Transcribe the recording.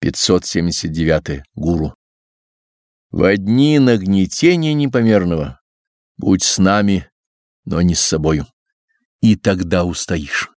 579. Гуру. В одни нагнетения непомерного будь с нами, но не с собою, и тогда устоишь.